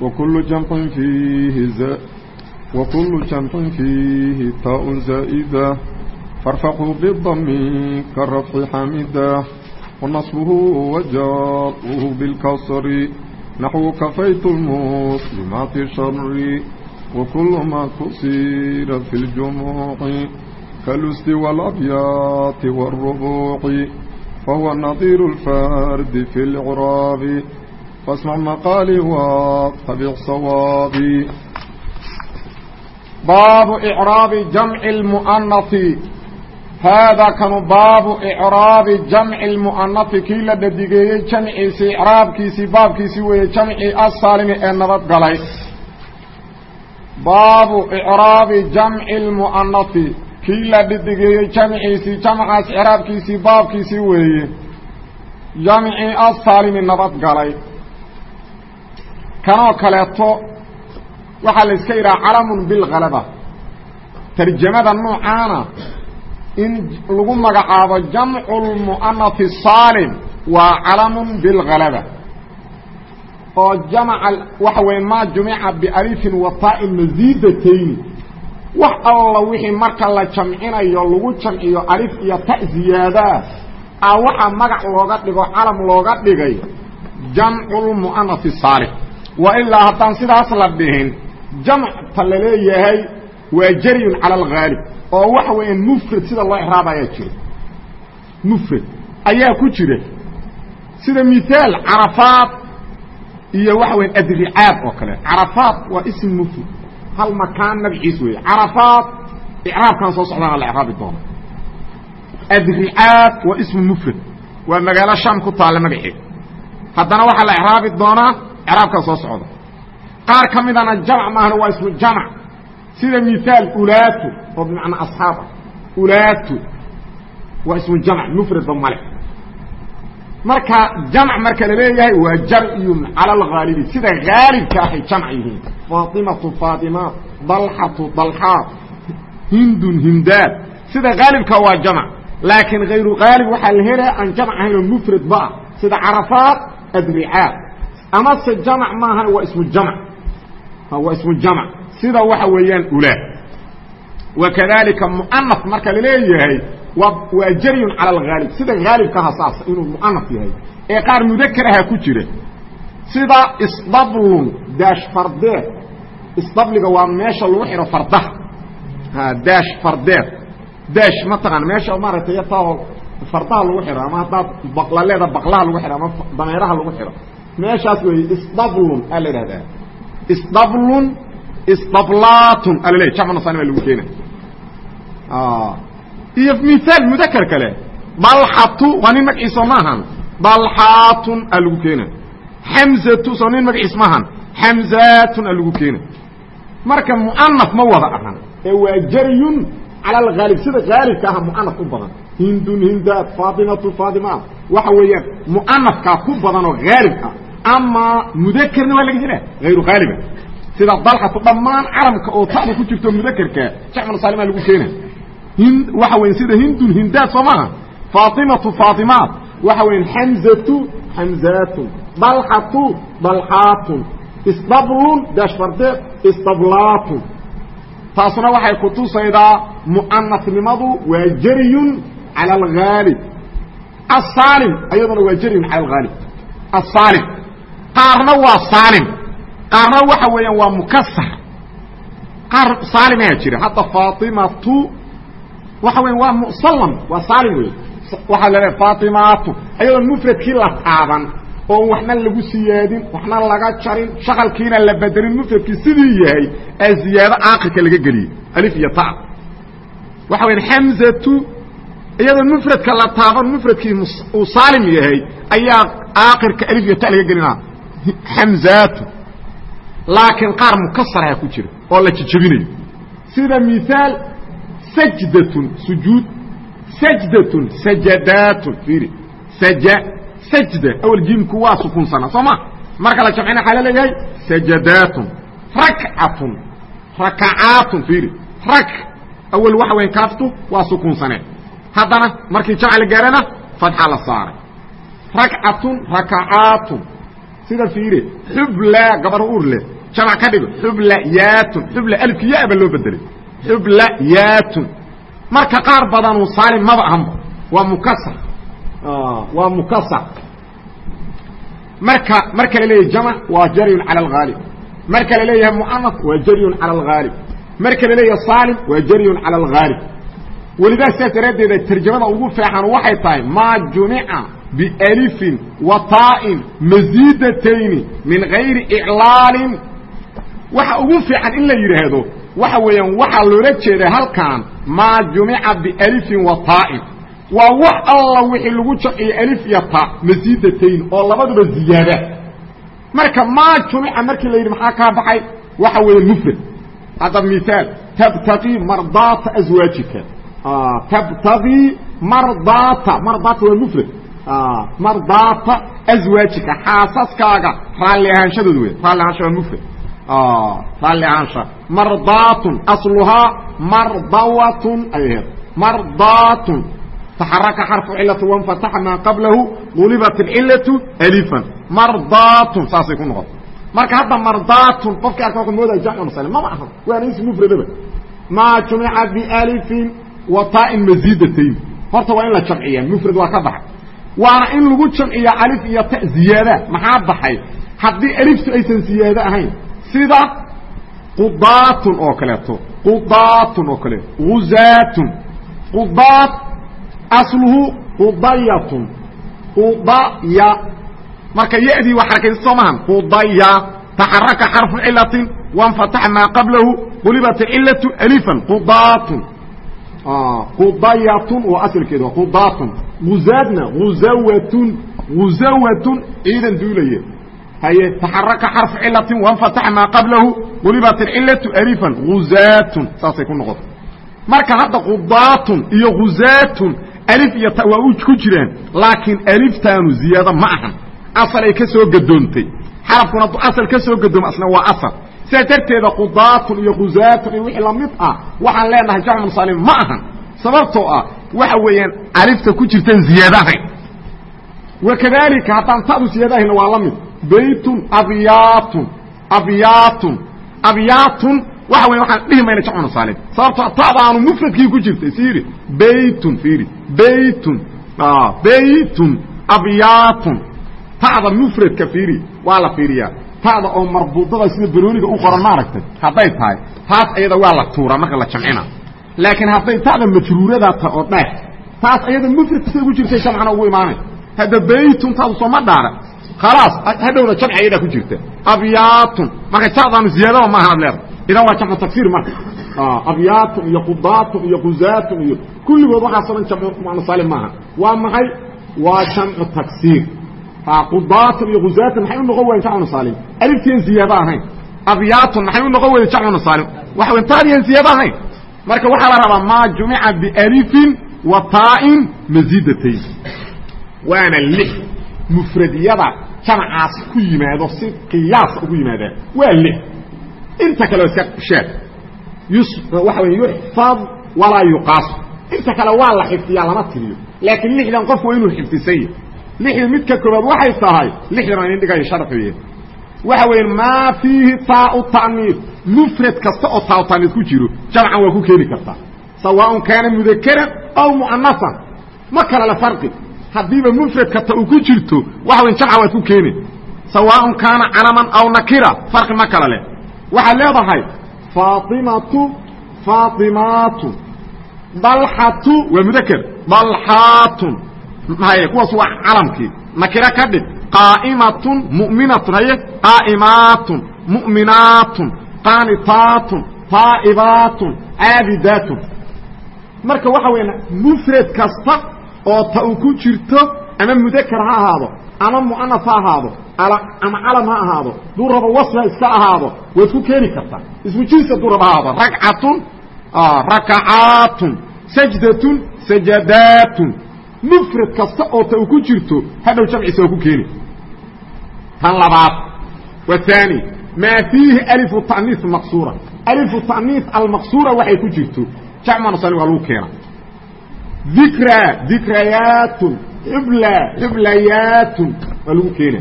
وكل جمع فيه زاء وكل جمع فيه تاء زائدة فارفقه بالضم كالرفع حامدا ونصبه وجاءه بالكسر نحو كفيت المسلمات شر وكل ما كسير في الجموع كالأسد والأبيات والربوع فهو نظير الفرد في العراب فاسمع مقالي واتبع صوابي باب إعراب جمع المؤنث هذا كان باب إعراب جمع المؤنث كي لددقية جمعيسي إعراب كيسي باب كيسي وي جمعي السالم النبط قلي باب إعراب جمع المؤنث كي لددقية جمعيسي جمعاس إعراب كيسي باب كيسي وي جمعي السالم النبط قلي kanoo kaleeto waxaa la iska yidhaha calamun bilhalaba tarjamada noocaana in lagu magacaabo jamcu lmu'anafi saalim waa calamun bilhalaba oo jamca waxa weeye maa jumica bialifin wa taa'in masiidatayni wax alla wixii marka la jamcinayo lagu jamciyo alif iyo ta ziyaadaa a waxaa magac looga dhigo calam looga dhigay jamcu lmu'anafi saalim wa ilaa haddaan sidaas la dhihin jamcta la leeyahay waa jaryun cala alghaalib oo waxa weeyaan mufrad sida loo ixraab ayaa jira. Mufrad ayaa ku jira sida mihaal carafaat iyo waxa weyan adricaad oo kale. Carafaat waa ism mufrad hal makaan magaciis weeye. Carafaat icraabkan soo socdaana la icraabi doona. Adricaad waa ismu mufrad waa magaalo sham ku taalla magaceed haddana waxaa la icraabi doonaa raabkan soo socda qaar ka midana jamc maahna waa ismu jamc sida miaal ulaatu oo bimacnaa asxaab ah ulaatu waa ismu jamc mufradba male marka jamc marka la leeyahay waa jamciyun cala alghaalibi sida haalibka ahay jamc yihiin faatimatu faatimaat dalxatu dalxaat hindun hindaad sida haalibka waa jamc laakiin hayru haalib waxaa la helaya aan jamc ahayn oo mufrad ba ah sida carafaat adricaad amase jamc maahan waa ismu jamc waa ismu jamc sida waxa weeyaan ulaa wakadalika muanaf marka la leeyahay waa waa jaryun cala alghaalib sida haalibkaha saasa inuu muanaf yahay. Ee qaar mudakar aha ku jira. Sida isdablun daash fardeed isdabliga waa meesha lagu xidho fardaha. Daash fardeed daash mataqaan meesha maaragtay taa fardaha lagu xidho ama haddaad baqlaleeda baqlaha lagu xidho ama dameeraha lagu xidho meeshaas weeye isdablun aa la idhahdaa isdablun isdablaatun aa laleeyahy jamc nasani baa lagu keena iyo mihaal mudakar kale dalxatu waa nin magaciis oo maahan dalxaatun aa lagu keena xamzatu soo nin magaciis maahan xamzaatun aa lagu keena marka mu'anaf ma wada ahan. Ee waa jaryun cala alghaalib sida haalibka aha mu'anaf u badan. Hindun hindaad faatimatu faatimaat waxa weeyaan mu'anafkaa ku badan oo haalib ah ama mudakerna waa laga helaa hayru haaliba sida dalxatu dhammaan calamka oo ta'da ku jirto mudakerka jacmal saalima lagu keena waxa weya sida hindun hindaad soo maaha faatimatu faatimaat waxa weyan xamzatu xamzaatun dalxatu dalxaatun isdablun daashfardeed isdablaatun taasuna waxay kutusaydaa mu'anafnimadu waa jaryun cala alghaalib asaalim ayaduna waa jaryun cala alghaalib asaalim qaarna waa saalim qaarna waxa weeyaan waa mukasar qaar saalimaa jira. Hadda faatimatu waxa weya waa musallam waa saalim wey waxaa la leeay faatimatu ayadoon mufradkii la taaban oon waxna lagu siyaadin waxna laga jarin shaqalkiina la bedelin mufradkii sidii yahay ee ziyaado aakirka laga geliyey alif iyo ta. Waxa weya xamzatu iyadoo mfradka la taaban mfradkii uu saalim yahay ayaa aakirka alif iyo ta laga gelina xamzaatun laakiin qaar mukasaraha ku jira oo la jejebinayo sida miaal sajdatun sujuud. Sajdatun sajadaatun fiiri. Saj sajda. Awal jiimku waa sukuunsanaa soo ma? Marka la jamcina waxaa la leeyahay sajadaatun rakcatun rakacaatun fiiri. Rak awal waxa weya kaaftu waa sukuunsaneen haddana markii jamca la gaarana fadxa la saaray. Rakcatun rakacaatun sida fiire xubla gabar urle jamc ka dhigo xubla yaatun. Xubla alifki ya ba loo bedelay xubla yaatun. Marka qaar badanu saalim maba ahanba waa mukasar waa mukasar marka marka la leeyahay jamc waa jaryun cala alghaalib marka la leeyahay muanaf waa jaryun cala alghaalib marka la leeyahay saalim waa jaryun cala alghaalib welidaa sidaas daraaddeeda tarjamada ugu feexan waxay tahay maa jumica bialifin wa taa'in masiidatayni min gayri iclaalin waxa ugu fiican in la yidhaahdo waxa weeyaan waxaa loola jeedaa halkan maa jumica bialifin wa taa'in waa wax alla wixii lagu jamciye alif iyo ta masiidatayn oo labaduba ziyaada marka maa jumica markii la yidhi maxaa kaa baxay waxa weeye mufrad hadda miaal tabtaqii mardaata aswaajika tabtaqii mardaata mardaata waa mufrad mardaata aswaajika xaasaskaaga raalli ahaanshadooda wey raalli ahaansha waa mufrad raalli ahaansha mardaatun asluhaa mardawatun ay aheed mardaatun taxaraka xarfu cilati wanfataxa maa qablahu gulibat alcilatu alifan mardaatun saasay ku noqota marka hadda mardaatun qofki arka wuxuu moodaya jamcu muslim mama aha waana is mufradaba maa jumica bialifin wa taa'in masiidatayn horta waa in la jamciya mufrad waa ka baxay waana in lagu jamciya alif iyo ta ziyaada. Maxaa baxay? Haddii aliftu aysan ziyaado ahayn sida qudaatun oo kaleeto. Qudaatun oo kaleeto guzaatun qudaat asluhu qudayatun. Qudaya. Marka yadii waa xarakaysa soo mahan qudaya. Taxaraka xarfu cilatin wanfataxa maa qablahu. Qulibat cilatu alifan. Qudaatun qudayatun oo asalkeeda qudaatun guzaadna guzawatun guzawatun ciidan duulaya haye taxaraka xarfu cilatin wanfataxa maa qablahu qulibat cilatu alifan guzaatun saasay ku noqota marka hadda qudaatun iyo guzaatun alif iyo ta waa u ku jiraan laakiin aliftaanu ziyaado ma ahan asal ay ka soo gadoontay xarafkuna asal ka soo gadooma asna waa asal sidaas darteeda qudaatun iyo guzaatun iyo wixii la mid ah waxaan leenahay jamcu salim ma ahan sababtoo ah waxa weeyaan alifta ku jirtaan ziyaado ahayn wakadalika haddaan tadu ziyaado ahayna waa la mid. Baytun abyaatun abyaatun abyaatun waxa weya waxaan dhihi mayna jamcu saalim sababtoo tadaanu mufradkii ku jirtay si yidhi baytun fiiri baytun baytun abyaatun ta'da mufradka fiiri waa la fiiriyaa ta'da oo marbuudada sida barooniga u qoran maaragtay hadday tahay taas ayada waa la tuuraa marka la jamcina. Laakiin hadday ta'da majruuradaa ta oo dheer taas ayada mufradka sida ku jirtay jamcana ugu imaanay. Hadda baytun taadu sooma dhaara khalaas hadhowna jamci ayadaa ku jirta. Abyaatun marka ta'daanu ziyaadaba maahan ad leeda idan waa jamcu tagsir marka. Abyaatun iyo qudaatun iyo quzaatun iyo kulligood waxaaso dhan jamcu muanasaalim maaha. Waa maxay? Waa jamcu tagsir qudaatun iyo quzaatun maxay u noqon wayen jamcu nasaalim aliftian ziyaado ahayn. Abyaatun maxay u noqon weyden jamcu nasaalim waxa weyn taadiyan ziyaado ahayn. Marka waxaa la rabaa maa jumica bialifin wa taa'in masiidatayn waana lix mufradiyada jamcaas ku yimaado si qiyaasa ugu yimaadaan. Waa lix. Inta kale iska sheeg. Waxa wey yuxfad walaa yuqaas inta kale waa la xifdiyaa lama tiriyo. Laakiin lixdan qofku waa inuu xifdisanya lixda midka koobaad waxay tahay lixdan idin dhigayo sharxuye waxa weeye maa fiihi taau ta'niid. Mufrad kasta oo taau ta'niid ku jiro jamcan waa ku keeni kartaa sawaaءun kaana mudakaran aw mu'anasan ma kale le farqi. Haddiiba mufrad kasta uu ku jirto waxa weyn jamcan waad ku keeni. Sawaaءun kaana calaman aw nakira farqi ma kale leh. Waxaad leedahay faaimatu faaimaatu dalxatu waa mudakr dalxaatun haye kuwaas waa calamkii. Nakira ka dhig qaa'imatun mu'minatun haye? Qaa'imaatun mu'minaatun qaanitaatun taa'ibaatun caabidaatun marka waxa weya mufrad kasta oo ta uu ku jirto ama mudakr ha ahaado ama mu'anas ha ahaado ama calam ha ahaado duu rabo wasf ha iska ahaado waad ku keeni kartaa ismu jinsa duu rabo ha ahaado ragcatun rakacaatun sajdatun sajadaatun mufrad kasta oo ta u ku jirto hadhow jamciisa waa ku keeni. Tan labaad. Wa aani maa fiihi alifu ta'niis maqsuura. Alifu ta'niis almaqsuura waxay ku jirto jacmanusani waa lagu keena dikraa dikrayaatun xublaa xublayaatun waa lagu keena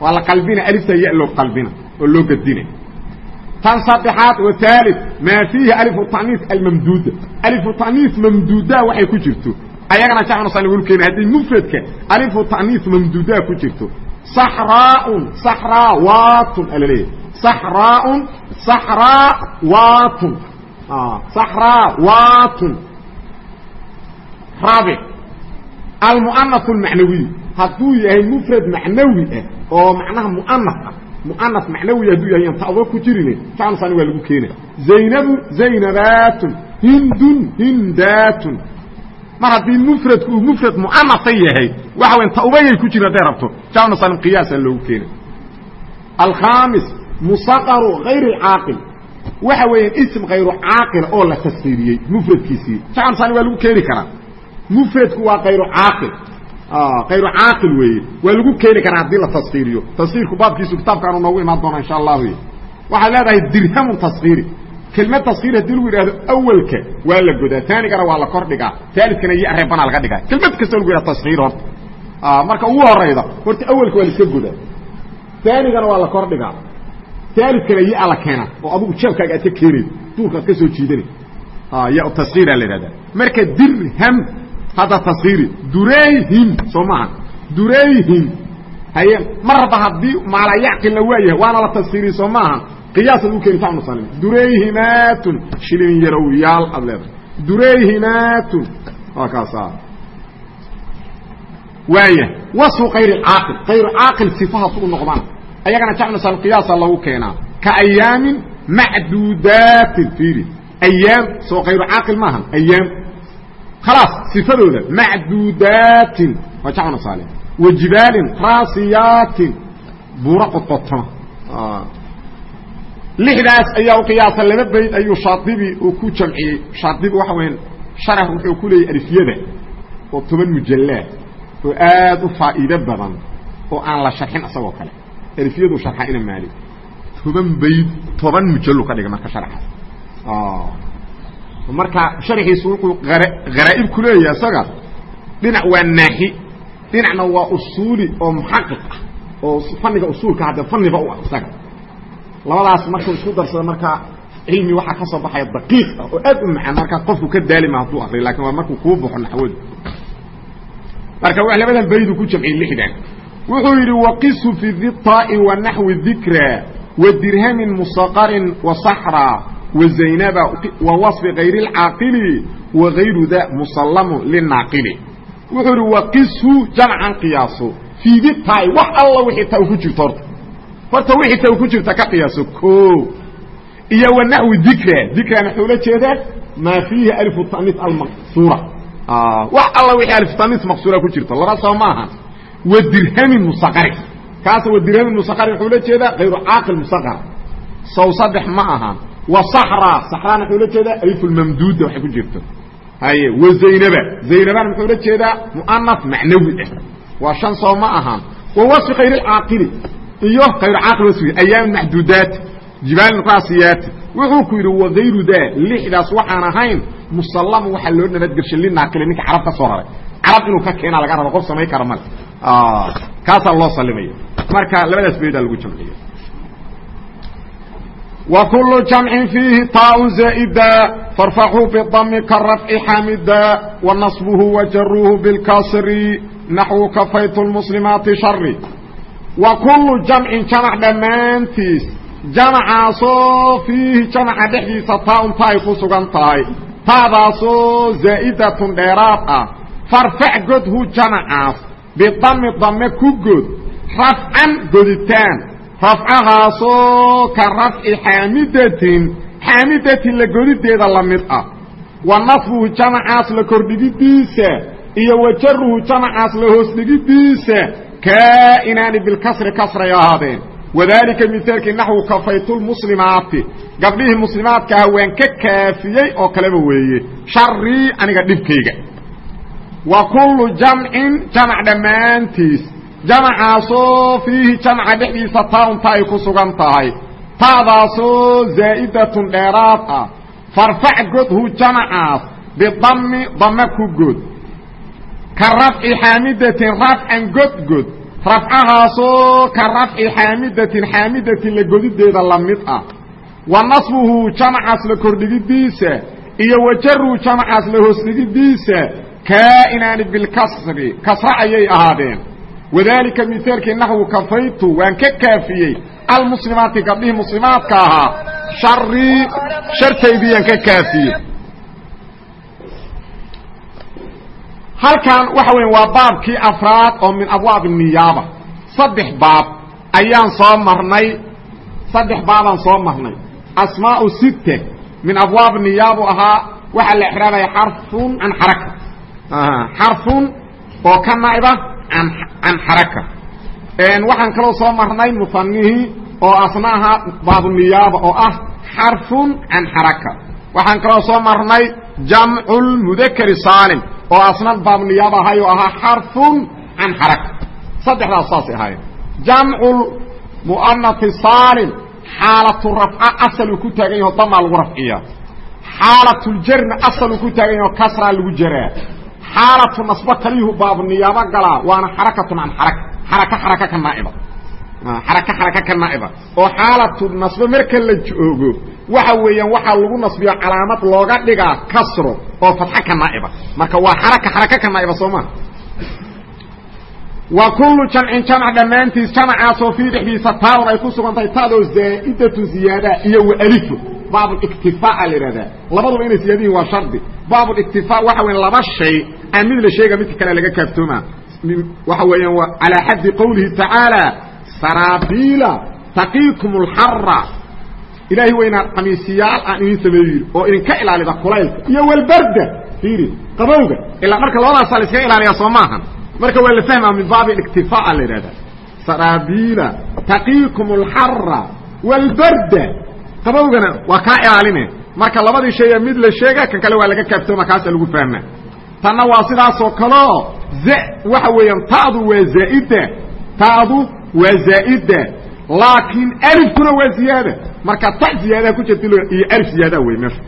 waa la qalbina alifta ya loo qalbina oo loo gadina. Tan saddexaad wa aalit maa fiihi alifu ta'niis almamduuda. Alifu ta'niis mamduudaa waxay ku jirto ayagana jamcunasani waa lagu keena haddii mufradka alifu ta'niis mamduudaa ku jirto saxraaun saxraawatun ala leeyahy saxraaun saxraawatun saxraawatun raabic almu'anaث اlmacnawiy hadduu yahay mufrad macnawi ah oo macnaha mu'anas ah mu'anas macnawi hadduu yahay an ta'do ku jirine jamcunasani waa lagu keena zaynabu zaynabaatun. Hindun hindaatun mar haddii mufradku uu mufrad mu'anasa yahay waxa weyn taubayay ku jira hadday rabto. Jamcu salim qiyaasa loogu keena alkhaamis musaqaru hayr اlcaaqil waxa weeyaan ism hayru caaqil oo la tasqiiriyey mufradkiisii. Jamcu salim waa lagu keeni karaa. Mufradku waa hayru caaqil hayru caaqil weeye. Waa lagu keeni karaa haddii la taskiiriyo taskiirku baabkiisu kitaabkaanu noogu imaan doona insha allahu waxaad leedahay dirhamun taskiiri kelmad taskiir haddii lagu yidhahdo awelka waa la godaa taanigana waa la kor dhigaa aalidkana iyo areebana laga dhigaa. Kelmad kastoo lagu yidhahdo taskiir horta marka ugu horayda horta awelka waa la iska godaa. Taanigana waa la kor dhigaa. Aalidkana ya la keena oo adugu jeebkaaga aad ka keenayd duurka ad ka soo jiidanay ya taskiira la yidhahda marka dirham hadda taskiiri durayhim soo maaha durayhim haye marba haddii maalayacqilna waa yahay waana la taskiiriye soo maaha qiyaasa lagu keeni jamcu salim durayhimaatun shilin yarowyaal aad leedahay. Durayhimaatun waa kaasa waaya wasfu kayr caaqil. Kayru caaqil sifahaas u noqdaan. Ayagana jamcu salim qiyaasa lagu keenaa. Ka ayaamin macduudaatin fiiri. Ayaam soo kayru caaqil maaha ayaam. Khalaas sifadooda. Macduudaatin waa jamcu salim wa jibaalin raasiyaatin buura qodqotoma lixdaas ayaa u qiyaasa laba bayd ayuu shaadibi uu ku jamciyey. Shaadibi waxa weya sharax wuxuu ku leeyay alifyada oo toban mujallaad oo aad u faa'iido badan oo aan la sharxin isagoo kale. Alifyadu sharxa ina maali. Toban bayd toban mujallu ka dhiga marka sharxaas. Marka sharxiisu wuxuu haraa'ib ku leeyahay isaga dhinac waa naaxi dhinacna waa usuuli oo muxaqiq ah oo faniga usuulka hadde faniba u ah isaga labadaas marku isku darsada markaa cilmi waxaa ka baxaya daqiiq ah oo aad u macaan markaas qofku ka daalima hadduu akriyo laakiin waa markuu kuu baxo naxwadu. Marka wax labadan baydu ku jamciyey lixdan. Wuxuu yidhi waqisu fi ditai wa naxwi dikra wa dirhamin musaqarin wa saxraa wa zaynaba wa wasfi kayri lcaaqili wa gayru da musallamun linaaqili wuxuu yidhi waqisu jamcan qiyaaso fii ditai wax alla wixii ta ku jirto horta horta wixii ta ku jirta ka qiyaaso o iyo wa naxwi dikra dikrana wuxuu la jeedaa maa fiihi alifu ta'niis almaqsuura. Wax alla wixii alif ta'niis maqsuura ku jirta laba soo maaha. Wa dirhamin musaqari kaas wa dirhamin musaqari wuxuu la jeedaa hayru caaqil musaqar. Sow saddex ma ahan wa saxra saxrana wuxuu la jeedaa alifulmamduuda waxay ku jirto haye wa zaynaba zaynabana muxuu la jeedaa mu'anas macnawi ah. Waa shan soo ma ahan wa wasfi khayr alcaaqili iyo caaqil wasfi ayaam maxduudaat jibaalin raasiyaati wuxuu ku yidhi wagayru daa lixdaas waxaan ahayn musallamu waxaa loo nabadgelshay linaaqili ninka carab ka soo raray. Carab inuu ka keena laga rabo qof samayn kara male kaasaa loo salimaya marka labadaas baydaa lagu jamciya fiihi taaun zaa'ida farfaxuu bidami karafci xamida wa nasbuhu wa jaruuhu bilkasri naxwu kafaytu lmuslimaati shari wa kullu jamcin jamac dhammaantiis. Jamacaasoo fiihi jamaca dhexdiisa taa-un ta ay ku sugan tahay. Taadaasoo zaa'idatun dheeraad ah. Farfac godhu jamacaas bidami dame ku god. Rafcan goditaan. Rafcahaasoo ka rafci xaamidatin. Xaamidatin la godideeda la mid ah. Wa nasbuhu jamacaas la kordhigidiisa. Iyo wa jaruhu jamacaas la hoos dhigidiisa kaa'inaani bilkasri kasray ahaadeen. Wadaalika mihaalkii naxwu kafaytulmuslimaati gabdhihii muslimaadka aha waan ka kaafiyey oo kaleba weeye. Sharii aniga dhibkayga. Wa kullu jamcin jamac dhammaantiis. Jamacaasoo fiihi jamca dhexdiisa taunta ay ku sugan tahay. Ta'daasoo zaa'idatun dheeraad ah. Farfac godhu jamacaas bidami dame ku god ka rafci xaamidatin rafcan godgod rafcahaasoo ka rafci xaamidatin xaamidatin la godideeda la mid ah. Wa nasbuhu jamacaas la kordhigidiisa iyo wajaruu jamacaas la hoosdhigidiisa kaa'inaani bilkasri kasra ayay ahaadeen. Wadaalika mihaalkii naxwu kafaytu waan ka kaafiyey. Almuslimaati gabdhihii muslimaadka ahaa sharii shartaydiyaan ka kaafiyey halkan waxa weya waa baabkii afraad oo min abwaab niyaaba. Saddex baab ayaan soo marnay saddex baabaan soo marnay. Asmaau sitte min abwaab niyaabu ahaa waxaa la exraabaya xarfun can xaraka. Xarfun oo ka naiba an can xaraka. Waxaan kaloo soo marnay musanihii oo asna ahaa baabuniyaaba oo ah xarfun can xaraka. Waxaan kaloo soo marnay jamcu lmudakari saalim oo asna baabniyaab ahay oo ahaa xarfun can xaraka saddexdaas saasay ahaayeen. Jamcu mu'anati saalim xaalatu rafca asaluu ku taagan yaho damaa lagu rafciya xaalatuljarna asaluu ku taagan yaho kasraa lagu jaraa. Xaalatu nasbo kaliyuhu baabniyaabo galaa waana xarakatun can xaraka xaraka xaraka ka naaiba xaraka xaraka ka naa'iba oo xaalatu nasbo marka la joogo waxa weeyaan waxaa lagu nasbiyo calaamad looga dhigaa kasro oo fatxa ka naa'iba marka waa xaraka xaraka ka naa'iba soo maa wa kullu jamcin jamc dhammaantiis jamcaasoo fii dhexdiisa taadon ay ku sugan tahay taadoo zaa'idatu ziyaada iyo wa alifo baabuliktifaa la idhahdaa labaduba inay siyaadihin waa shardi. Baabuliktifaa waxa weya laba shay aan mid sheega midka kale laga kaaftooma. Waxa weeyaan calaa xaddi qowlihi tacaala saraabiila taqiikum alxara ilaahay weynaa qamiisiyaal aan idin sameeyo yidhi oo idinka ilaalida kulaylka iyo walbarda. Fiiri qabowga ilaa marka labadaasaa la iskaga ilaaliyaa soo maahan. Marka waa la fahmaa min baabi iktifaa la yidhahdaa saraabiila taqiikum alxara walbarda. Qabowgana waa kaa ilaaline. Marka labadii shaya mid la sheega kan kale waa laga kaaftooma kaasa lagu fahmaa. Tanna waa sidaasoo kaleo waxa weeyaan ta'du waa zaa'ida ta'du waa zaa'ida laakiin alifkuna waa ziyaada. Marka ta ziyaadaha ku jirta iyo alif ziyaadaha wey meesha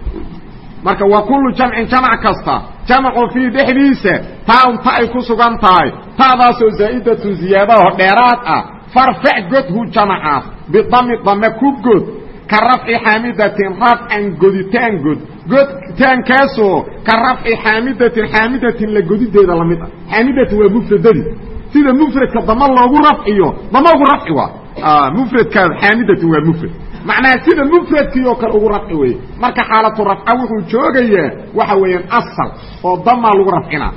marka wa kullu jamcin jamac kasta. Jamcu fii dhexdiisa taun ta ay ku sugan tahay. Ta'daasoo zaa'idatun ziyaadaho dheeraad ah. Farfac godhu jamacaas bidami dame ku god. Ka rafci xaamidatin rafcan goditaan god. Goditaankaasoo ka rafci xaamidatin xaamidatin la godideeda la mid ah. Xaamidatin waa mufradadii sida mufradka dama loogu rafciyo dama ugu rafci waa. Mufradkaa xaamidatin waa mufrad. Macnaha sida mufradkii oo kale ugu rafci weeye. Marka xaalatu rafca wuxuu joogayaa waxa weeyaan asal oo damaa lagu rafcinaa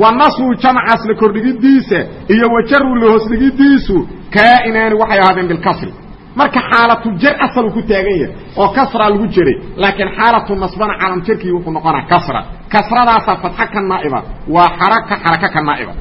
wa nasbu jamcaas la kordhigidiisa iyo wajaru la hoosdhigidiisu kaa'inaani waxay ahaadeen bilkasri marka xaalatu jar asalu ku taagan yahay oo kasraa lagu jeray laakiin xaalatu nasbana calam jarkii wuxuu noqonaa kasra. Kasradaasaa fatxa ka naa'iba waa xaraka xaraka ka naa'iba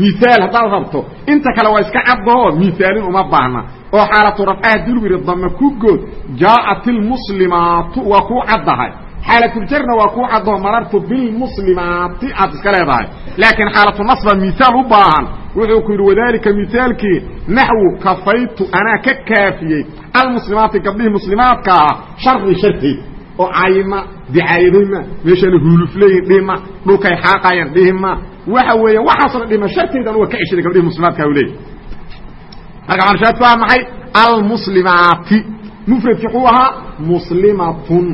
miaal haddaad rabto inta kale waa iska caddaoo miaalin uma baahna. Oo xaalatu rafcaha dulgu yidhi dame ku good jaa'at ilmuslimaatu waa kuu caddahay. Xaalatuljarna waa kuu caddaho marartu bilmuslimaati aad iska leedahay. Laakiin xaalatu nasba miaal u baahan. Wuxuu ku yidhi wadaalika miaalkii naxwu kafaytu anaa ka kaafiyey. Almuslimaati gabdhihii muslimaadka ahaa shari sharteed oo caayima dicaayadayma meeshana huulufleyin dhihma dhulkay xaaqayan dhihma waxa weeya waxaasoo dhima shartaydan waa ka ceshaday gabdhihii muslimaadka u leeyay marka xanshaadku waa maxay? Almuslimaati. Mufradki wuxuu ahaa muslimatun.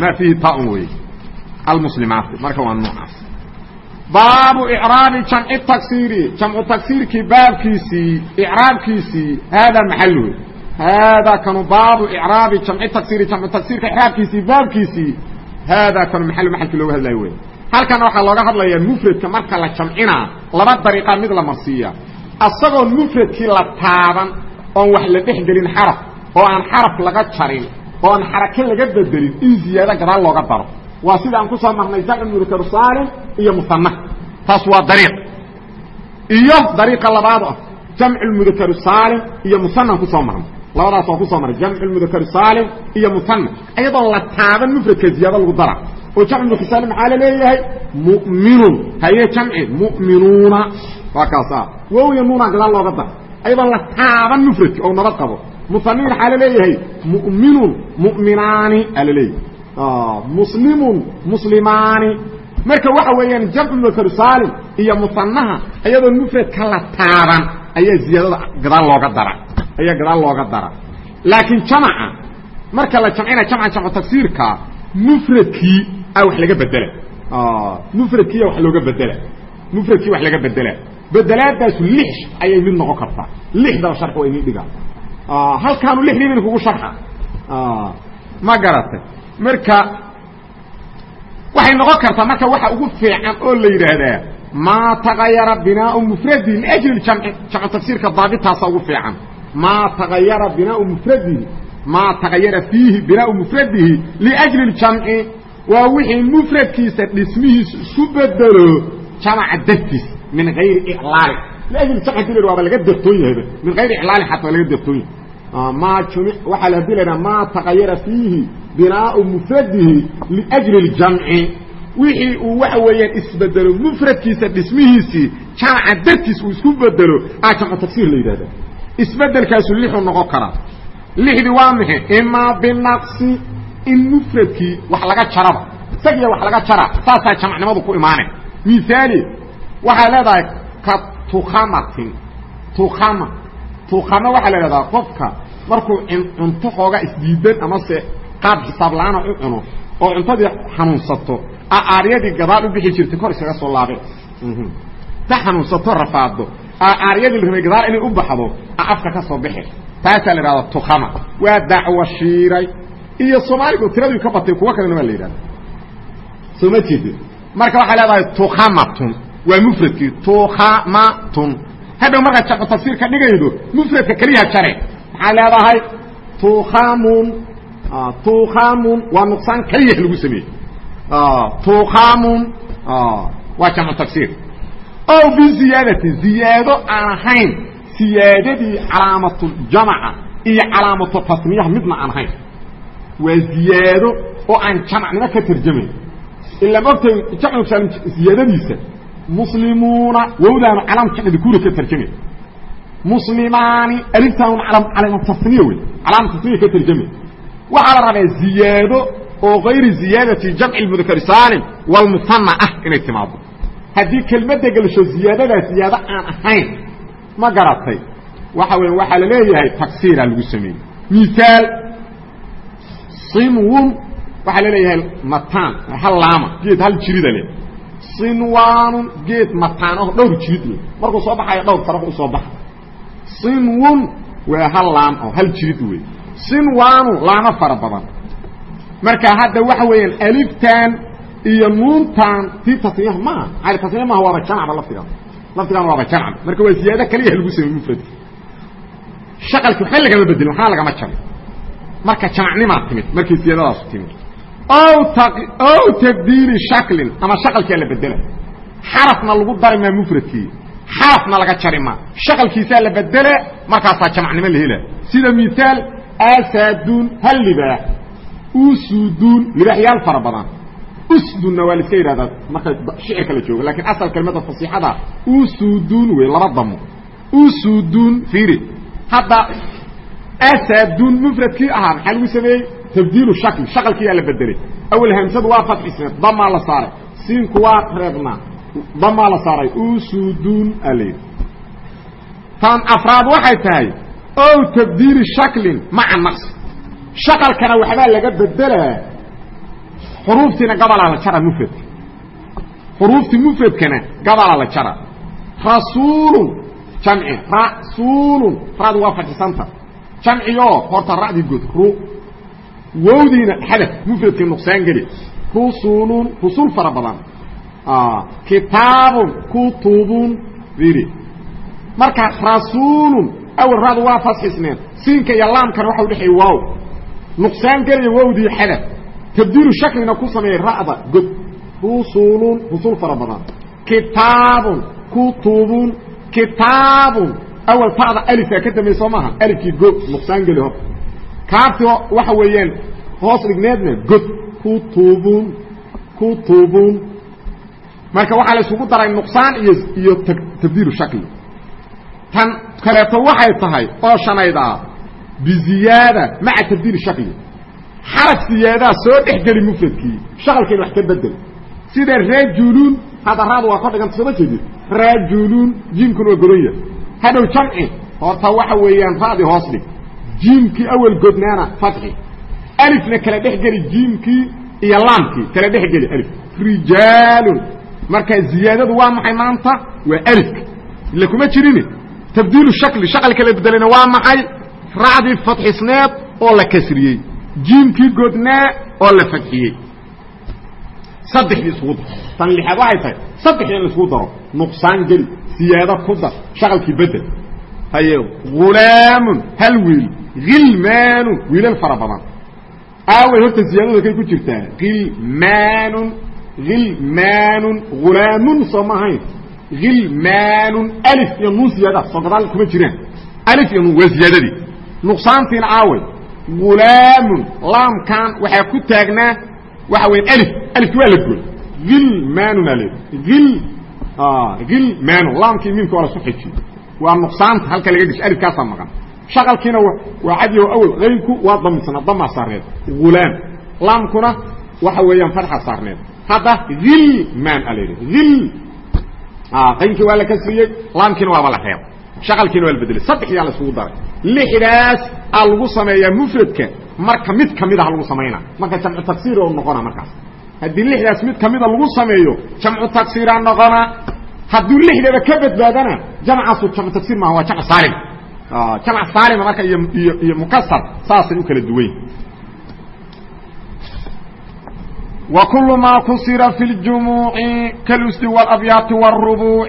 Maa fiihi taun wey almuslimaati marka waa noocaas. Baabu icraabi jamci tagsiri jamcu tagsiirkii baabkiisii icraabkiisii haadaa maxaluhu haadaa kanu baabu icraabi jamci tagsiri jamcu tagsiirka icraabkiisii baabkiisii haadaa kanu maxalu maxalkii looga hadlayo wey halkan waxaa looga hadlayaa mufradka marka la jamcinaa laba dariiqa mid la marsiiya asagoon mufradkii la taaban oon wax la dhex gelin xaraf oo aan xaraf laga jarin oo aan xarake laga bedelin in ziyaado gadaal looga daro waa sida aan ku soo marnay jamcu mudakar saalim iyo musana taas waa dariiq. Iyo dariiqa labaad ah jamcu lmudakaru saalim iyo musanan ku soo marnay. Labadaas waa ku soo maray jamcu lmudakaru saalim iyo musana ayadoon la taaban mufradka ziyaado lagu dara oo jamcu mudakar saalim maxaa la leeyahay mu'minun. Haye jamci mu'minuuna. Waa kaasa. Wow iyo nuuna gadaal looga dara ayadoon la taaban mufradki oo nabad qabo. Musaniin waxaa la leeyahay mu'minun mu'minaani aa la leeyahay. Muslimun muslimaani. Marka waxa weeyaan jamcu mudakaru saalim iyo musanaha ayadoon mufradka la taaban ayaa ziyaadada gadaal looga dara. Ayaa gadaal looga dara. Laakiin jamaca marka la jamcina jamca jamcu tagsiirka mufradkii a wax laga bedela. Mufradkiiya wax looga bedela. Mufradkii wax laga bedela. Bedelaadaasu lix ayay mid noqon kartaa. Lixdaba sharx waa inii dhigaa halkaanu lixdii min kugu sharxa. Ma garatay marka waxay noqon kartaa marka waxa ugu fiican oo la yidhaahdaa maa tagayara binaau mufradihi liajli jamci jamcu tagsiirka daabitaasa ugu fiican. Maa tagayara binaau mufradihi maa tagayara fiihi binaau mufradihi. Liajli ljamci waa wixii mufradkiisa dhismihiisu isku bedelo jamaca dartiis min liajli jamci dil waaba laga dartoon yahayba min gayri iclaali xataa laga dartoon yahay. Maa jumi waxaa la haddii maa tagayara fiihi binaau mufradihi liajli اljamci wixii uu waxa weeyaan isbedelo mufradkiisa dhismihiisii jamaca dartiis uu isku bedelo aa jamcu tagsiir la yidhahda isbedelkaasu lixuu noqon karaa. Lixdii waa maxay? Imaa binaqsi in mufradkii wax laga jaraba isagiya wax laga jara saasaa jamacnimadu ku imaanay mihaali waxaa leedahay ka tukhamatin tukhama tukhama waxaa la idhahdaa qofka markuu cunto xoogaa isdiidan amase qaab xisaab la'aana u cuno oo cuntadii xanuunsato aaryadii gadaal u bixi jirtay kor iskaga soo laabe. Ta xanuunsato rafaado aaryadii la gadaal inay u baxdo afka ka soo bixi. Taasaa la idhahda tukhama waa dacwo shiiray iyo soomaaligu tiradii ka batay kuwo kalena waa la yidhahda soo ma jeedin. Marka waxaa leedahay tukhamatun waa mufradkii tukhamatun hadhow markaad jamcu tafsiir ka dhigaydo mufradka keliya jare. Maxaa leedahay tukhamun tukhamun waa nuqsaan keliya lagu sameeyey. Tukhamun waa jamcu tafsiir. O biziyaadati ziyaado aan ahayn siyaadadii calaamatuljamaca iyo calaamatu tasniyaha midna aan ahayn waa ziyaado oo aan jamacnimo ka tarjamayn ila mogtay jamcu ziyaadadiisa muslimuuna wowdaanu calaam jamci dukura ka tarjamay. Muslimaani aliftaanu calaama tasniya wey calaama tasniya ka tarjamay. Waxaa la rabaa ziyaado oo gayri ziyaadati jamci mudakar saalim walmuhana ah inay timaado haddii kelmadda gelsho ziyaadadaa ziyaado aan ahayn ma garatay. Waxa weya waxaa la leeyahay tagsiiraa lagu sameeyey. Miaal sinwun waxaa la leeyahay mataan hal laama geed hal jirida leh. Sinwaanun geed mataan oo dhowr jirid leh. Markuu soo baxayo dhowr taraf u baxa. Sinwun waa hal laam oo hal jirid wey sinwaanu laamo fara badan. Marka hadda waxa weeyaan aliftan iyo nuuntan tii tasniyaha maaha a tasniya maaha waaba jamcba laftigaan laftigaan waaba jamcba marka waa ziyaado kaliya lagu samey mufradki shaqalki waxba lagama bedelin waxna lagama jarin marka jamacnimaa timid markii siyaadadaasu timid. Ow tabdiili shaklin ama shaqalkia la bedela xarafna lagu dari maa mufradkii. Xarafna laga jari maa shaqalkiisaa la bedele markaasaa jamacnimo la hela. Sida miaal asadun hal libaax. Usudun libaaxyaal fara badan. Usdunna waa la iska yidhahdaa marka shicirka la joogo laakiin asal kelimada fasiixada usudun wey laba damo usudun fiiri. Hadda asadun mufradkii ahaa maxaa lagu sameeyey tabdiilu shakli shaqalkiyaa la bedelay awel hamsadu waa fadxisneed damaa la saaray siinku waa reebnaa damaa la saaray usudun aa la yidhi tan afraad waxay tahay ow tabdiili shaklin maca naqsi shaqalkana waxbaa laga bedelaa xuruuftiina gabalaa la jara mufradka xuruuftii mufradkana gabalaa la jara rasuulun jamci rasuulun raadu waa fadxisanta jamciyo horta ra'dii god ru wowdiina xadaf mufradkii nuqsaan geli rusulun rusul fara badan kitaabun kutubun iri marka rasuulun awel raadu waa fasxisneed siinka iyo laamkana waxa udhexeey waaw. Nuqsaan gelaya wowdii xadaf tabdiilu shaklina ku sameeyey ra'da god rusulun rusul fara badan. Kitaabun kutubun kitaabun awal ta'da alifaa ka dambeey soo maaha alifkii go nuqsaan geli hor kaafti waxa weeyaan hoos dhigneedna god kutubun kutubun marka waxaa la isugu daray nuqsaan iyo iyo tabdiilu shakli. Tan kaleeto waxay tahay oo shanaydaa biziyaada maca tabdiili shakli. Xaraf siyaadaa soo dhexgeli mufradkii shaqalkeena wax ka bedel sida rajulun hadda raadu waa dhiganta sooma jeedid rajulun jiimkuna waa godan yahay hadhow jamci horta waxa weeyaan raadii hoos dhig jiimkii awal godnaana fatxi alifna kala dhexgeli jiimkii iyo laamkii kala dhexgeli alif. Rijaalun. Marka ziyaadadu waa maxay maanta? Waa alifka ila kuma jirin tabdiilu shakli shaqal kala bedelena waa maxay? Racdii fatxisneed oo la kasriyey. Jiimkii godnaa oo la fadxiyey saddexdii isugu daro. Tan lixaad waxay tahay saddexdii in laisugu daro nuqsaan geli siyaado ku dar shaqalkii bedel. Haye hulaamun hal wiil hilmaanun wiilal fara badan. Aaway horta siyaadadu kay ku jirtaa hilmaanun hilmaanun hulaamun soo ma ahayn. Hilmaanun alif iyo nuun siyaada soo gadaal kuma jiraan. Alif iyo nuun waa ziyaadadii nuqsaantiina aaway hulaamun laamkan waxaa ku taagnaa waxa weya alif alifki waa la goy hilmaanun aa leed hil hilmaanun laamkii miimka waa la su xejiye waa nuqsaanta halka laga gesho alifkaasaa maqan. Shaqalkiina waa cadiyo awel qaynku waa damisna damaa saarneed. Hulaam laamkuna waxa weeyaan fatxa saarneed. Hadda hilmaan aa layidhi hil qaynkii waa la kasriyey laamkiina waaba la reeb. Shaqalkiina waa la bedelay saddexdaa la isugu daray lixdaas aa lagu sameeyaa mufradka marka mid kamida ha lagu samaynaa marka jamcu taksiir oo noqona markaas haddii lixdaas mid kamida lagu sameeyo jamcu taksiiraa noqona hadduu lixdaba ka badbaadana jamcaasu jamcu taksiir maaha waa jamc saalim jamc saalima marka iyo iyo iyo mukasar saasay u kala duwayn وكل ما كسر في الجموع كالأسد والأبيات والربوع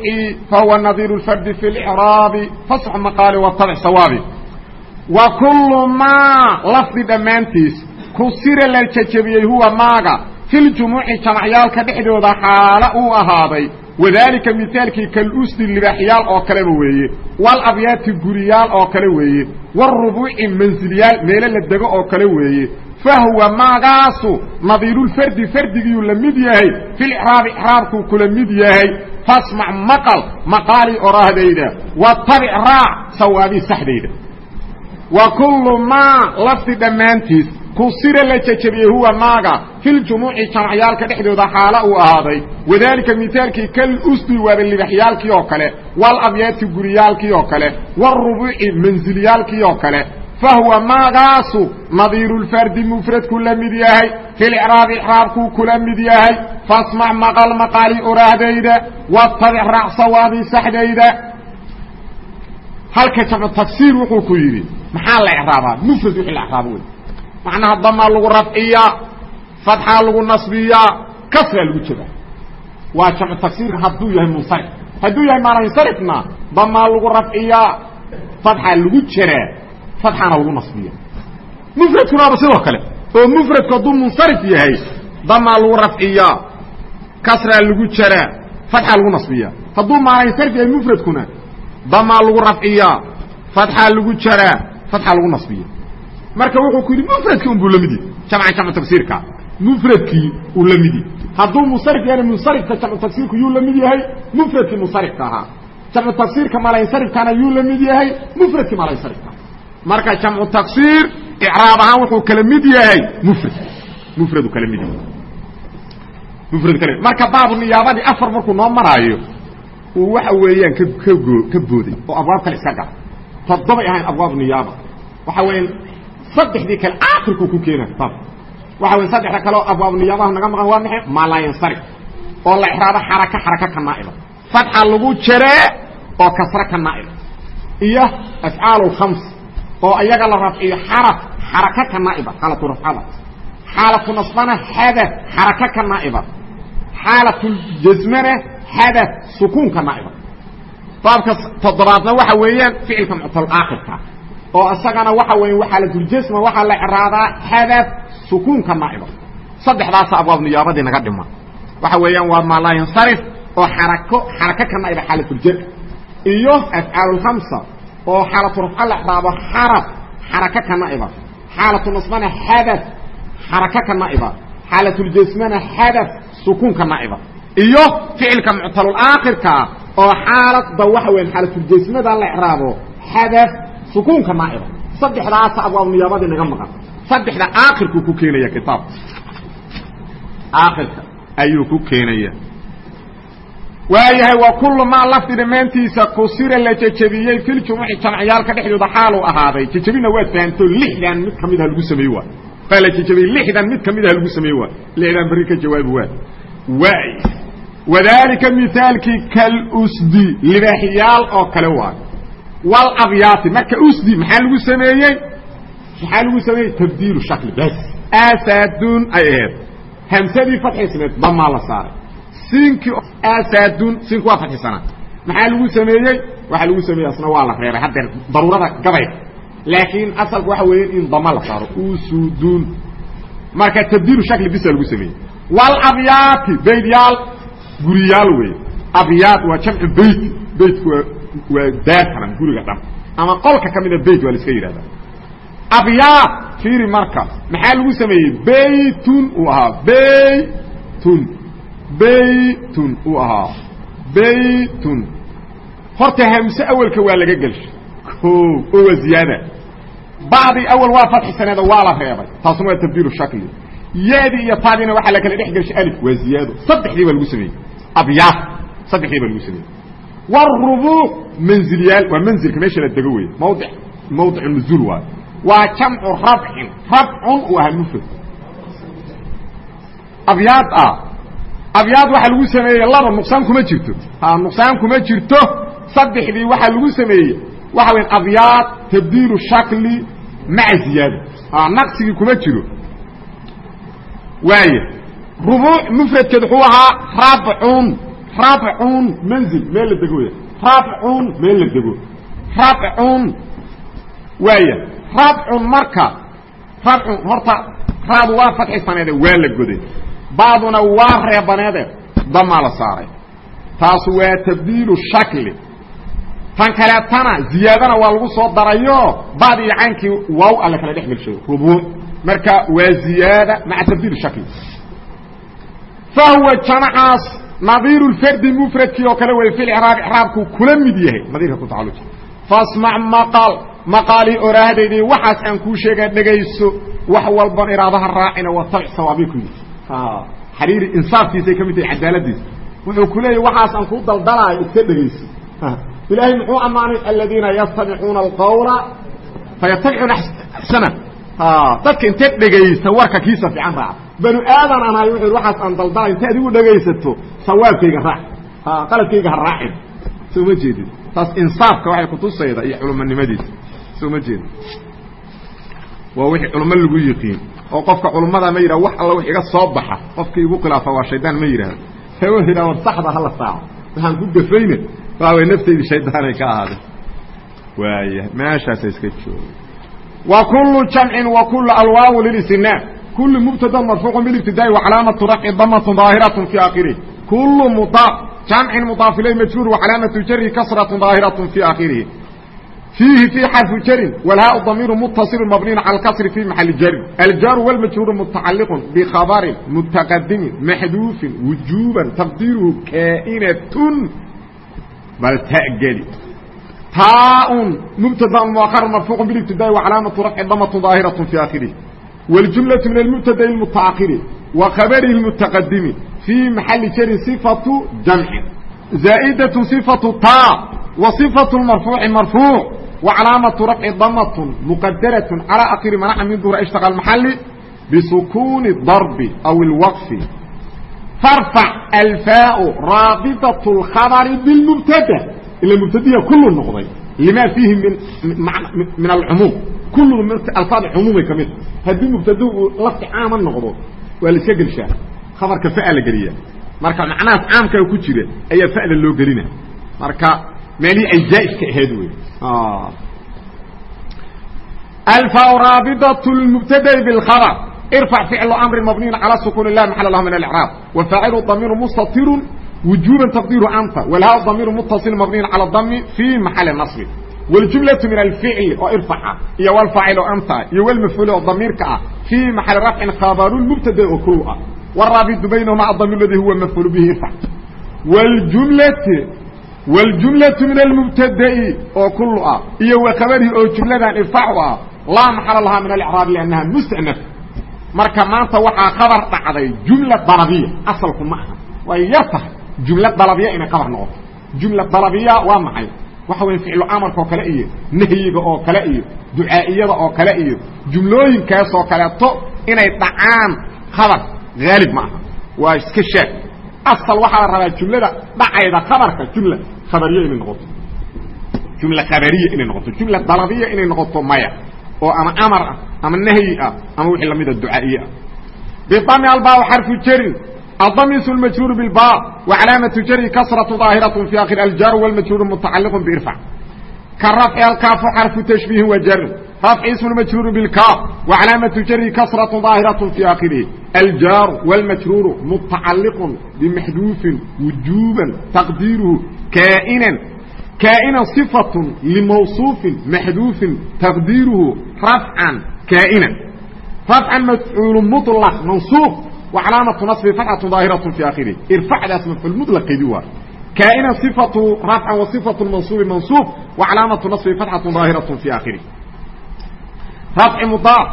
فهو نظير الفرد في الإعراب فصح مقال wa kullu maa lafdi dhammaantiis. Ku sira la jajabiyey huwa maaga. Filjumuuci jamacyaalka dhexdooda xaala uu ahaaday. Wadaalika mihaalkii kalusdi libaaxyaal oo kaleba weeye. Waalabyaati guriyaal oo kale weeye. Warubuuci mansiliyaal meelo la dego oo kale weeye. Fahuwa maagaasu nadiirulfardi fardigiyuu la mid yahay. Filicraabi icraabkuu kula mid yahay. Fasmac maqal maqaalii oraahdayda watabic raac sawaabii saxdayda wa kullu maa lafdi dhammaantiis kusira la jejabiyey huwa maaga filjumuuci jamacyaalka dhexdooda xaala uu ahaaday. Wadaalika mitaalkii kal usdi waaba libaxyaalkii oo kale walabyaaati guriyaalkii oo kale waalrubuuci mansiliyaalkii oo kale. Fahuwa maagaasu nadiirulfardi mufradkuu la mid yahay filicraabi icraabkuu kula mid yahay. Fasmac maqal maqaali oraahdayda wattabic raac sawaabi saxdayda. Halka jamcu tafsiir wuxuu maxaa la raabaa mfrad wi la raabo wey macnaha damaa lagu rafciyaa fatxaa lagu nasbiyaa kasraa lagu jebaa waa jamcu taksiir hadduu yahay munsarif. Hadduu yahay maana damaa lagu rafciyaa fatxaa lagu jeraa fatxaana lagu nasbiya. Mfradkunaaba sidoo kale. Oo mfradku hadduu munsarif yahay damaa lagu rafciyaa kasraa lagu jeraa fatxaa lagu nasbiyaa hadduu maana yahay mfradkuna damaa lagu rafciyaa fatxaa lagu jeraa fatxa lagu nasbiya marka wuxuu ku yidhi mufradkii un buu la mid yahy jamcan jamcu tafsiirka. Mufradkii uu la mid yahy hadduu munsarif yahayna munsarifka jamcu tafsiirku yuu la mid yahay mufradkii munsarifka ahaa. Jamcu tafsiirka malansarifkana yuu la mid yahay mufradkii malansarifka marka jamcu taksiir icraab ahaan wuxuu kala mid yahay mufrad. Mufradu kala mid yahay. Mufradu kala marka baabu niyaabadii afar markuu noo maraayo uu waxa weeyaan ka ka ka booday oo abwaab kale iska gala. Toddobay ahayn abwaab niyaaba waxa weeyaan saddexdii kale aakhirkuu ku keena kitaabka waxa weyan saddexda kale oo abwaab niyaabaha naga maqan waa maxay? Maalayansarif oo la ixraabo xaraka xaraka ka naa'iba fatxa lagu jaree oo kasra ka naa'iba iyo afcaal khams oo ayaga la rafciyo xaraf xaraka ka naa'iba xaalatu rafcada. Xaalatu nasbana xadaf xaraka ka naa'iba xaalatu jasmana xadaf sukuun ka naa'iba baabka toddobaadna waxa weeyaan ficilka muctal aakhirka oo isagana waxa weeyaan waxaa la duljasma waxaa la icraabaa xadaf sukuun ka naa'iba saddexdaasa abwaab niyaabadii naga dhima. Waxa weeyaan waa maalaayinsarif oo xarako xaraka ka naa'iba xaalatuljar iyo afcaalulhamsa oo xaalatu rafca la icraabo xaraf xaraka ka na'iba xaalatu nasbana xadaf xaraka ka na'iba xaalatljasmana xadaf sukuun ka na'iba iyo ficilka muctalulaakhirkaa oo xaaladda waxa weyan xaalatljasmada la icraabo xadaf sukuunka naaiba saddexdaasa abwaab niyaabadii naga maqan. Saddexda aakhirkuu ku keenaya kitaabka aakhirka ayuu ku keenaya. Waayahay wa kullu maa lafdi dhammaantiisa kusira la jejebiyey filjumuci jamciyaalka dhexdooda xaaluu ahaaday. Jejebina waad fahamto lixdan mid ka midah lagu sameeye waay baa la jejebiyey lixdan mid ka midah lagu sameeye waay lixdan berri ka jawaabi waay waay wadaalika mihaalkii kalusdi libaaxiyaal oo kale waayo wlabyaati marka usdi maxaa lagu sameeyey? Maxaa lagu sameeyey? Tabdiilu shakli bas. Asadun ay aheed hamsadii fadxisneed damaa la saaray. Siinkii asadun siinku waa fadxisanaa maxaa lagu sameeyey? Waxaa lagu sameeyey asna waa la reeray haddeer daruurada gabayda laakiin asalku waxa weeye in dama la saaro usudun. Marka tabdiilu shakli bisa lagu sameeyey. Wlabyaati baydyaal guriyaal wey abyaad waa jamcu beyt beytku waa waa daataran guriga dhan ama qolka ka mida beyt waa la iska yidhahdaa abyaad fiiri marka maxaa lagu sameeyey? Beytun uu ahaa beytun beytun uu ahaa beytun. Horta hamse awelka waa laga gelshay. O oo waa ziyaada. Bacdii awel waa fadxisaneeda waa la reebay. Taasuna waa tabdiilu shakli. Yaadii iyo taadiina waxaa la kala dhex gelshay alif waa ziyaado. Saddexdii baa lagu sameeyey. Abyaad saddexdii baa lagu sameeyey wاrubuuc manzilyaal waa manzilka meesha la dego wey mawdic mawdic nuzuul waayo waa jamcu rabcin rabcun uu ahaa mufrad abyaad ah abyaad waxaa lagu sameeyey laba nuqsaan kuma jirto ha nuqsaan kuma jirto saddexdii waxaa lagu sameeyey waxa weya abyaad tabdiilu shakli maca ziyaada naqsigii kuma jiro waaya rubuuc mufradkeed wuxuu ahaa rabcun rabcun manzil meel la dego wey rabcun meel la dego. Rabcun waaya rabcun marka rabcun horta raadu waa fadxisaneede waa la goday. Baaduna waa reebaneede damaa la saaray. Taasu waa tabdiilu shakli. Tan kaleetana ziyaadana waa lagu soo darayo baad iyo caynkii waaw alla kala dhex gelshay rubuuc marka waa ziyaada maca tabdiil shakli. Fahuwa jamacaas nadiiru lfardi mufradkii oo kale wey fi icraab icraabkuu kula mid yahay. Nadiirka ku tacaluji fasmac maqal maqaalii oraahdaydii waxaas aan kuu sheegaa dhegayso wax walban iraadaha raacina wa tabic sawaabii ku yidhi xariiri insaafkiisay ka mid tahay cadaaladiisa wuxuu ku leeyahy waxaas aan kuu daldalaayo iska dhegayso ilaahay muxuu ammaanay aladiina yastamicuuna alqawla fayatabicuuna axsana dadka inta dhegaysta warka kiisa fiican raaca banu aadan aan ahay wuxuu waxaas aan daldalay inta adigu dhegaysato sawaabkayga raac. Qaladkayga ha raacin. Soo ma jeedid taas insaafka waxay kutusayda iyo culumanimadiisa soo ma jeedid waa wixii culummo lagu yiqiin. Oo qofka culummada ma yidhah wax alla wix iga soo baxa. Qofkii igu khilaafa waa shaydaan ma yidhaahdo. He wuxuu yidhaha war saxda hala saaco. Waxaan ku gafayna waaway naftaydii shaydaanay ka ahaadeen. Waaya meeshaasa iska jooga wa kullu jamcin wa kullu alwaawu lilistinaa kullu mubtada marfuuqun bilibtidaa'i wa calaamatu rafci damatun daahiratun fii aakhirih kullu mudaaf jamcin mudaaf ilay majruur wa calaamatu jari kasratun daahiratun fii aakhirihi فيه في حرف جر والهاء ضمير متصل مبني على الكسر في محل جر الجار والمجرور متعلق بخبر متقدم محذوف وجوبا تقديره كائنة بل تأجل تاء مبتدا مؤخر مرفوع بالابتداء وعلامة رفع ضمة ظاهرة في آخره والجملة من المبتدا المتأخر وخبره المتقدم في محل جر صفة جمع زائدة صفة تاء وصفة المرفوع مرفوع وعلامة رفع ضمة مقدرة على آخر منع من ظهر اشتغل المحل بسكون الضرب أو الوقف فارفع الفاء رابطة الخبر بالمبتدا إلا المبتدية كل النقضي لما فيه من من العموم كل الفاظ عمومي كمثل هذه مبتدا لفت عام النقض والسجل شاه خبر كفاءة لقلية marka macnahaas caamka ku jira ayaa fa'la loo gelina marka meelii ay jaa-iska ahayd wey alfa raabidatu lmubtada'i bilkhabar irfac ficlu amrin mabniyin cala sukuun lah maxal lahu min alcraab wa faacilu damiiru mustatirun wujuuban taqdiiru anta walhaa damiiru muttaصil mabniyin calى dami fii maxali naصbi wاljumlaةu min alficli oo irfaca iyo wlfaacil oo anta iyo wlmafcuul oo damiirka ah fii maxali rafcin khabaru mubtada oo kow ah wraabitu baynahuma adamiir ladi huwa mafcuul bihi irfac wاljumlati wاljumlaةu min almubtada'i oo kulu ah iyo wakhabarihi oo jumladan irfacu ah laa maxala lahaa min alcraabi liannaha mustanaf marka maanta waxaa khabar dhacday jumla dalabiya asalku ma aha way yar tahay jumla dalabiya inay qabar noqoto jumla dalabiya waa maxay waxa weya ficlu amarka oo kale iyo nahyiga oo kale iyo ducaa'iyada oo kale iyo jumlooyinkaasoo kaleeto inay dhacaan khabar haalib ma aha. Waa iska shaag asal waxaa la rabaa jumlada dhacayda khabarka jumla khabariya inay noqoto. Jumla khabariya inay noqoto. Jumla dalabiya inay noqoto maya oo ama amar ah ama nahyi ah ama wixii lamida ducaa'iye ah bidami xarfu jarin الضميس المجرور بالباء وعلامة جره كسرة ظاهرة في آخر الجار والمجرور متعلق بإرفع كالرفع الكاف حرف تشبيه وجر رفع اسم المجرور بالكاف وعلامة جره كسرة ظاهرة في آخره الجار والمجرور متعلق بمحذوف وجوبا تقديره كائنا كائنا صفة لموصوف محذوف تقديره رفعا كائنا رفعا مفعول مطلق منصوب وعلامة نصب فتحة ظاهرة في آخره ارفع ذات مفعول مطلق دوا كائنا صفة رفع وصفة المنصوب منصوب وعلامة نصب فتحة ظاهرة في آخره رفع مضاف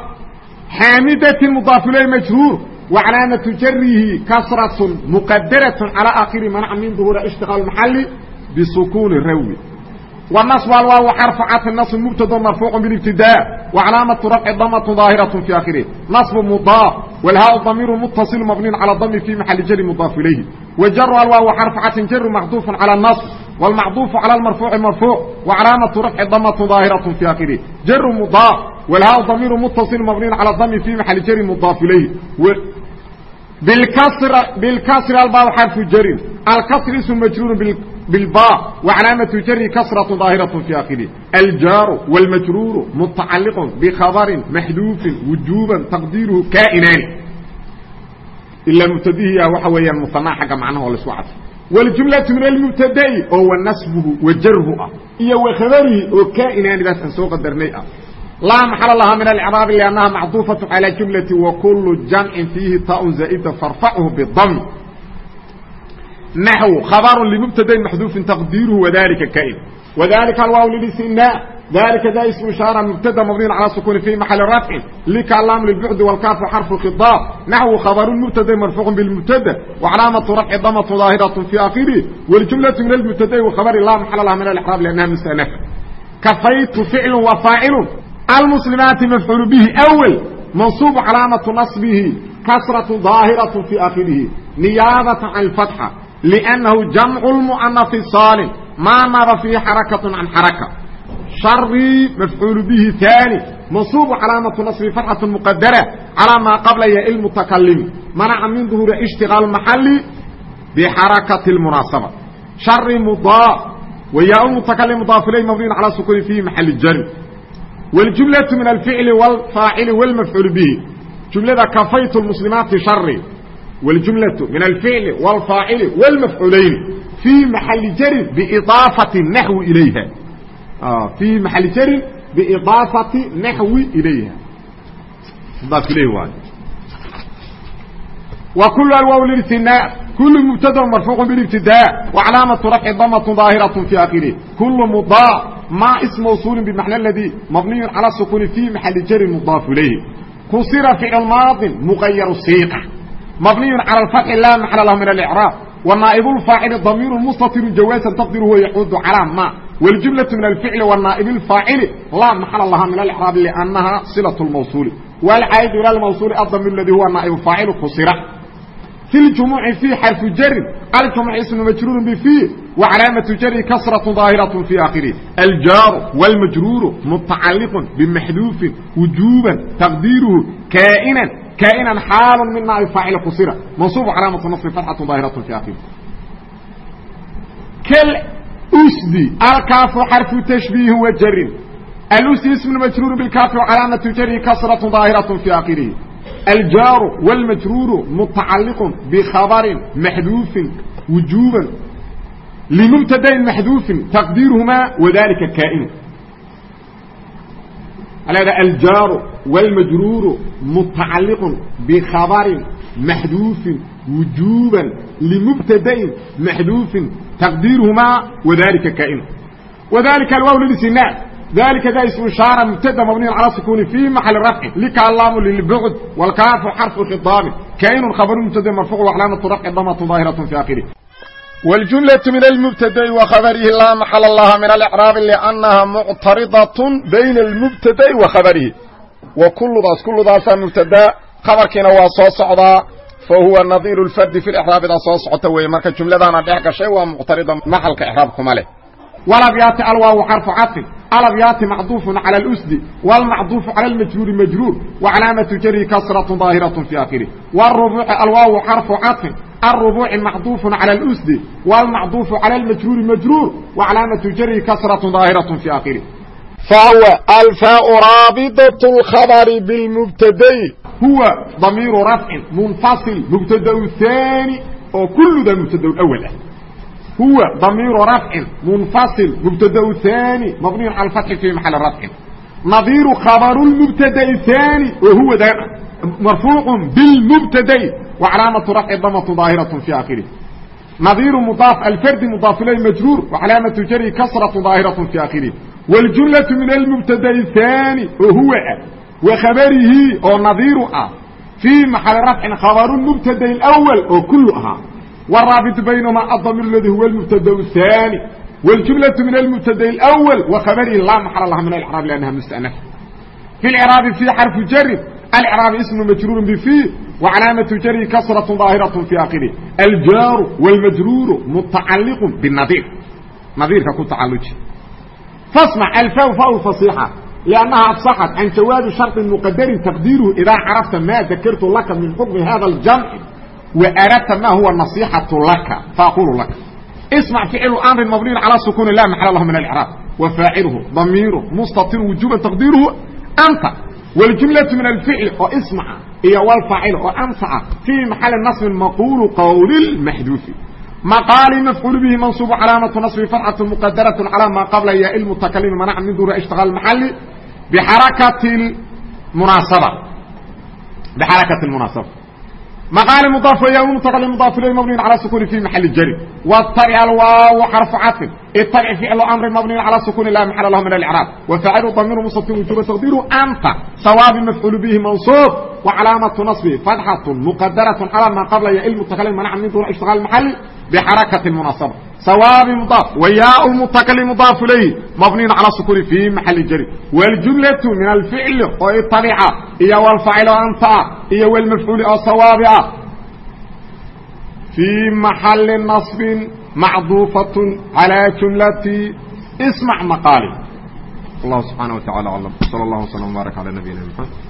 حامدة مضاف إليه مجهور وعلامة جره كسرة مقدرة على آخر منع من ظهور اشتغال المحل بسكون الروي والنصب والواو حرف عطف النصب مبتدا مرفوع بالابتداء وعلامة رفع ضمة ظاهرة في آخره نصب مضاف والهاء ضمير متصل مبني على الضم في محل جر مضاف إليه وجر الواو حرف عطف جر محذوف على النصب والمعطوف على المرفوع مرفوع وعلامة رفع ضمة ظاهرة في آخره جر مضاف والهاء ضمير متصل مبني على الضم في محل جر مضاف إليه و... بالكسر بالكسر الباء حرف جر الكسر اسم مجرور بال بالباء وعلامة جر كسرة ظاهرة في آخره الجار والمجرور متعلق بخبر محذوف وجوبا تقديره كائنان إلا مبتديه waxa weeyaan musanaa xagga macnaha oo la isku cadfo waljumlatu min almubtada'i oo wa nasbuhu wa jarhu ah iyo wa khabarihi oo kaa'inaani baas aan soo qadarnay ah laa maxala lahaa min alcraab liannaha macduufatu calaa jumlati wa kullu jamcin fiihi taun zaa'ida naxw khabaru limubtadain maxduufin taqdiiruhu wadalika kain wadalika alwaaw lidisina dalika da ismu ishaara mubtada mabniin calaa sukuuni fi maxali rafci lika laam lilbucdi walkaafu xarfu khidaab naxwu khabaru mubtadain marfuucun bilmubtada wa calaamatu rafci damatu daahiratun fi akhirih waljumlatu min almubtadain wakhabari laa maxala laha min alixraab liannaha musanafa kafaytu ficlu wa faacilu almuslimaati mafcuulu bihi awel mansuubu calaamatu nasbihi kasratu daahiraة fi akhirihi niyaabata can اfatxa لأنه جمع المؤنث الصالم ما نرى فيه حركة عن حركة شري مفعول به ثاني منصوب علامة نصب فتحة مقدرة على ما قبل يا المتكلم منع من ظهور اشتغال محلي بحركة المناسبة شر مضاف وياء المتكلم مضاف إليه مبني على سكون في محل الجر والجملة من الفعل والفاعل والمفعول به جملة كفيت المسلمات شر والجملة من الفعل والفاعل والمفعولين في محل جر بإضافة النحو إليها آه في محل جر بإضافة نحو إليها ضاف إليه واحد وكل الواو للاستثناء كل مبتدا مرفوع بالابتداء وعلامة رفع ضمة ظاهرة في آخره كل مضاف ما اسم موصول بمعنى الذي مبني على السكون في محل جر مضاف إليه كسر فعل ماض مغير الصيغة مبني على الفتح لا محل له من الإعراب والنائب الفاعل ضمير مستتر جوازا تقدره يعود على ما والجملة من الفعل والنائب الفاعل لا محل لها من الإعراب لأنها صلة الموصول والعائد إلى الموصول الضمير الذي هو النائب الفاعل كسر في الجموع في حرف جر الجمع اسم مجرور بفيه وعلامة جر كسرة ظاهرة في آخره الجار والمجرور متعلق بمحذوف وجوبا تقديره كائنا كائنا حال من نائب فاعل قصيرة منصوب علامة النصب فتحة ظاهرة في آخره كالأسد الكاف حرف تشبيه وجر الأسد اسم مجرور بالكاف وعلامة جره كسرة ظاهرة في آخره aljaaru wاlmajruuru mutacaliq bkhabrin maxduufin wujuuban limubtadain maxduufin taqdiiruhumaa wadalika kaa'inu leeda aljaaru wاlmajruuru mutacaliq bkhabrin maxduufin wujuuban limubtadain maxduufin taqdiiruhumaa wadalika kaa'inu wadalika alwaaw lilistinaa ذلika da isم iشhاaرة مبتdى مبني على سكون في محل رفع لkاlام للبعد والكاف حرف خطاaب كين خبر مبتd مرفوع وعلامة رفع ضمة ظاهرة في آخره والجملة من المبتدأ وخبره لا محل لها من الإعراب لأنها معترضة بين المبتدأ وخبره وكلdaas كلdaasaa مبتدى خبرkiina waa soo socdaa فهuوa نظير الفرد في الإعراب daa soo socota wey marka جuملadaana dhex gashay waa معترضة محلka إعراaبkuma leh والأبياaت الواaو حرف cطف الأبياaت معطوف على الأسد والمعطوف على المجرور مجرور وعلامة جره كسرة ظاهرة في آخره والربوع الواaو حرف cطف الربوع معطوف على الأسد والمعطوف على المجرور مجرور وعلامة جره كسرة ظاهرة في آخره فهو الفاء رابطة الخبر بالمبتدي هو ضمير رفع منفصل مبتدأ ثاني oo كلda مبتدأ الأول هو ضمير رفع منفصل مبتدا ثاني مبني على الفتح في محل رفع نظير خبر المبتدا الثاني وهو ده مرفوع بالمبتدا وعلامة رفع ضمة ظاهرة في آخره نظير مضاف الفرد مضاف إليه مجرور وعلامة جره كسرة ظاهرة في آخره والجملة من المبتدا الثاني وهو وخبره أو نظير في محل رفع خبر المبتدا الأول وكلها والرابط بينهما الضمير الذي هو المبتدا الثاني والجملة من المبتدا الأول وخبره لا محل لها من الإعراب لأنها مستأنفة في الإعراب في حرف جر الإعراب اسم مجرور بفيه وعلامة جره كسرة ظاهرة في آخره الجار والمجرور متعلق بالنظير نظير ككو تعلج فاسمع الفاء فاء الفصيحة لأنها أفصحت عن جواب شرط مقدر تقديره إذا عرفت ما ذكرت لك من حكم هذا الجمع وأردت ما هو النصيحة لك فأقول لك اسمع فعل أمر مبني على سكون الله محل له من الإعراب وفاعله ضميره مستطير وجوبا تقديره أنت والجملة من الفعل واسمع هي والفاعل وأنت في محل النصب المقول قول المحذوف مقال مفعول به منصوب علامة نصب فتحة مقدرة على ما قبل يا المتكلم منع من دور اشتغال المحل بحركة المناسبة بحركة المناسبة مقال مضاف يا المتكلم مضاف اليه مبني على سكون في محل جر والطرع الواو حرف عطف الطرع فعل امر مبني على سكون لا محل له من الاعراب وفاعل ضمير مستتر وجوب تقديره انت ثواب مفعول به منصوب وعلامه نصبه فتحه مقدره على ما قبل يا المتكلم منع من دون اشتغال المحل بحركه المناسبه ثواب مضاف وياء المتكلم مضاف اليه مبني على سكون في محل جر والجمله من الفعل والطبيعه هي والفاعل انت هي والمفعول او ثواب في محل نصب معضوفة على جملة اسمع مقالي الله سبحانه وتعالى أعلم صلى الله وسلم وبارك على نبينا محمد